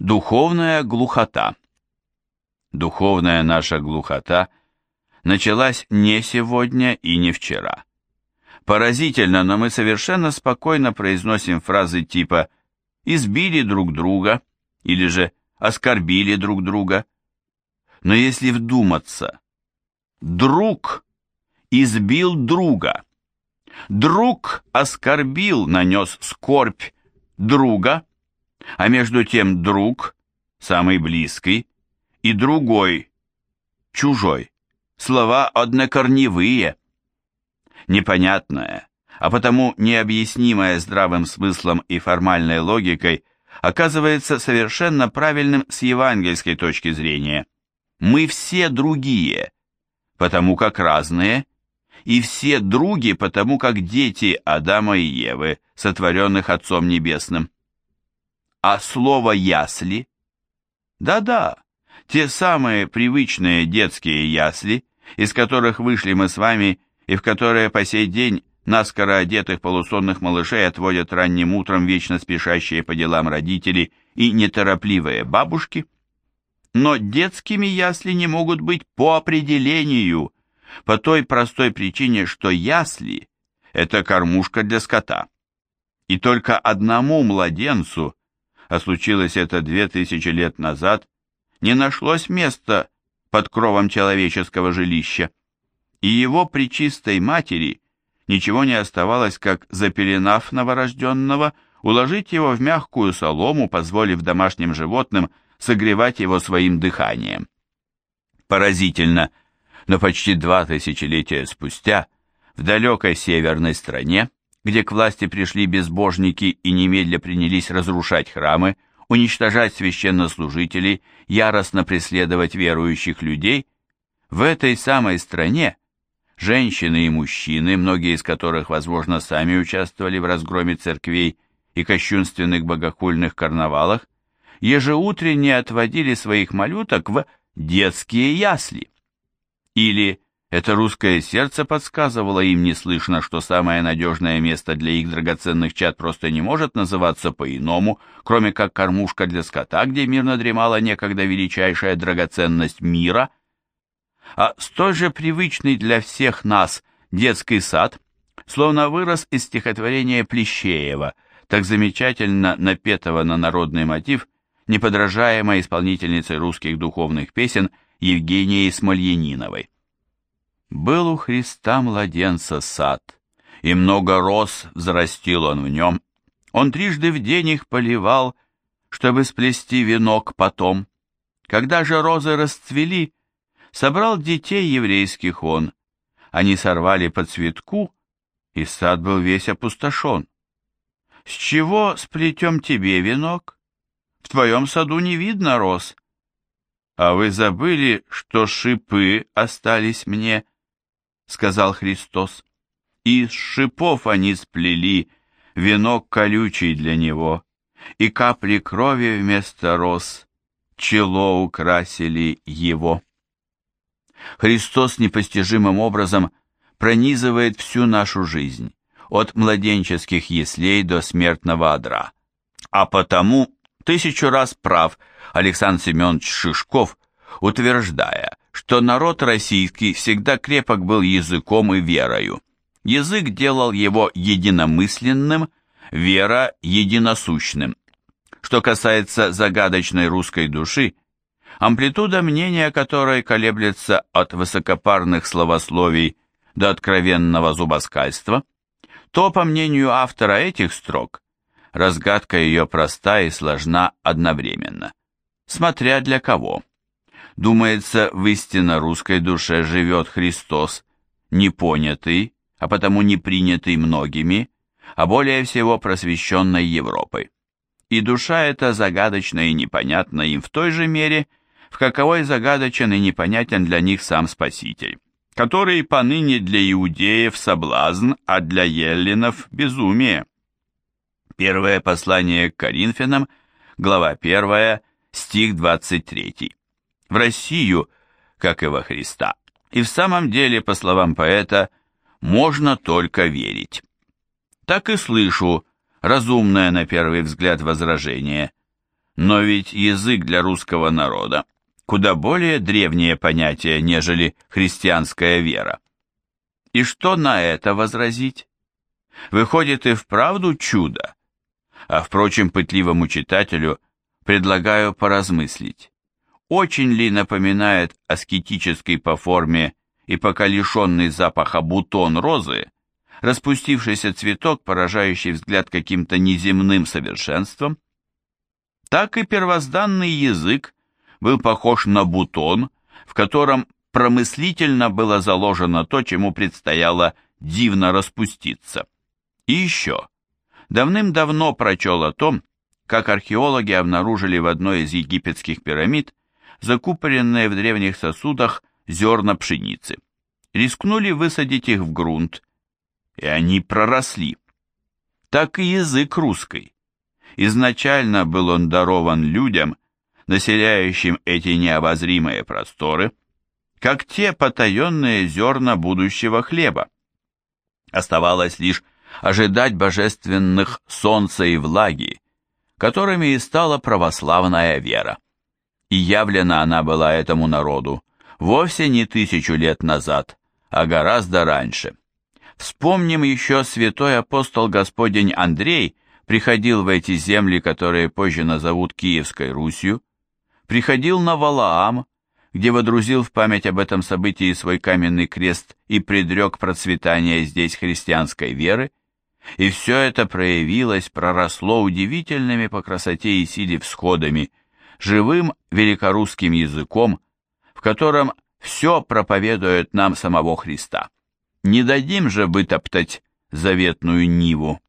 Духовная глухота. Духовная наша глухота началась не сегодня и не вчера. Поразительно, но мы совершенно спокойно произносим фразы типа «избили друг друга» или же «оскорбили друг друга». Но если вдуматься, друг избил друга, друг оскорбил, нанес скорбь друга, а между тем друг, самый близкий, и другой, чужой, слова однокорневые. Непонятное, а потому необъяснимое здравым смыслом и формальной логикой оказывается совершенно правильным с евангельской точки зрения. Мы все другие, потому как разные, и все други, потому как дети Адама и Евы, сотворенных Отцом Небесным. А слово «ясли»? Да-да, те самые привычные детские ясли, из которых вышли мы с вами и в которые по сей день наскоро одетых полусонных малышей отводят ранним утром вечно спешащие по делам родители и неторопливые бабушки. Но детскими ясли не могут быть по определению, по той простой причине, что ясли – это кормушка для скота. И только одному младенцу а случилось это две тысячи лет назад, не нашлось места под кровом человеческого жилища, и его причистой матери ничего не оставалось, как, запеленав новорожденного, уложить его в мягкую солому, позволив домашним животным согревать его своим дыханием. Поразительно, но почти два тысячелетия спустя, в далекой северной стране, где к власти пришли безбожники и немедля принялись разрушать храмы, уничтожать священнослужителей, яростно преследовать верующих людей, в этой самой стране женщины и мужчины, многие из которых, возможно, сами участвовали в разгроме церквей и кощунственных богохульных карнавалах, ежеутренне отводили своих малюток в детские ясли. Или это русское сердце подсказывало им неслышно, что самое надежное место для их драгоценных чад просто не может называться по-иному, кроме как кормушка для скота, где мирно дремала некогда величайшая драгоценность мира. А столь же привычный для всех нас детский сад словно вырос из стихотворения Плещеева, так замечательно напетого на народный мотив неподражаемой исполнительницей русских духовных песен Евгенией Смольяниновой. Был у Христа младенца сад, и много роз взрастил он в нем. Он трижды в день их поливал, чтобы сплести венок потом. Когда же розы расцвели, собрал детей еврейских он. Они сорвали по цветку, и сад был весь опустошен. С чего сплетем тебе венок? В твоем саду не видно роз. А вы забыли, что шипы остались мне, — сказал Христос. Из шипов они сплели венок колючий для него, и капли крови вместо роз чело украсили его. Христос непостижимым образом пронизывает всю нашу жизнь, от младенческих яслей до смертного одра. А потому тысячу раз прав Александр Семенович Шишков, утверждая, что народ российский всегда крепок был языком и верою. Язык делал его единомысленным, вера – единосущным. Что касается загадочной русской души, амплитуда мнения которой колеблется от высокопарных словословий до откровенного зубоскальства, то, по мнению автора этих строк, разгадка ее проста и сложна одновременно, смотря для кого – Думается, в истинно русской душе живет Христос, не понятый, а потому не принятый многими, а более всего просвещенной Европой. И душа эта загадочна и непонятна им в той же мере, в каковой загадочен и непонятен для них сам Спаситель, который поныне для иудеев соблазн, а для еллинов безумие. Первое послание к Коринфянам, глава 1, стих 23 в Россию, как и во Христа. И в самом деле, по словам поэта, можно только верить. Так и слышу разумное на первый взгляд возражение. Но ведь язык для русского народа куда более древнее понятие, нежели христианская вера. И что на это возразить? Выходит и вправду чудо. А впрочем, пытливому читателю предлагаю поразмыслить. Очень ли напоминает аскетический по форме и пока лишенный запаха бутон розы, распустившийся цветок, поражающий взгляд каким-то неземным совершенством? Так и первозданный язык был похож на бутон, в котором промыслительно было заложено то, чему предстояло дивно распуститься. И еще. Давным-давно прочел о том, как археологи обнаружили в одной из египетских пирамид закупоренные в древних сосудах зерна пшеницы. Рискнули высадить их в грунт, и они проросли. Так и язык русский. Изначально был он дарован людям, населяющим эти необозримые просторы, как те потаенные зерна будущего хлеба. Оставалось лишь ожидать божественных солнца и влаги, которыми и стала православная вера. И явлена она была этому народу вовсе не тысячу лет назад, а гораздо раньше. Вспомним еще святой апостол Господень Андрей приходил в эти земли, которые позже назовут Киевской Русью, приходил на Валаам, где водрузил в память об этом событии свой каменный крест и предрек процветание здесь христианской веры, и все это проявилось, проросло удивительными по красоте и силе всходами, живым великорусским языком, в котором все проповедует нам самого Христа. Не дадим же вытоптать заветную Ниву.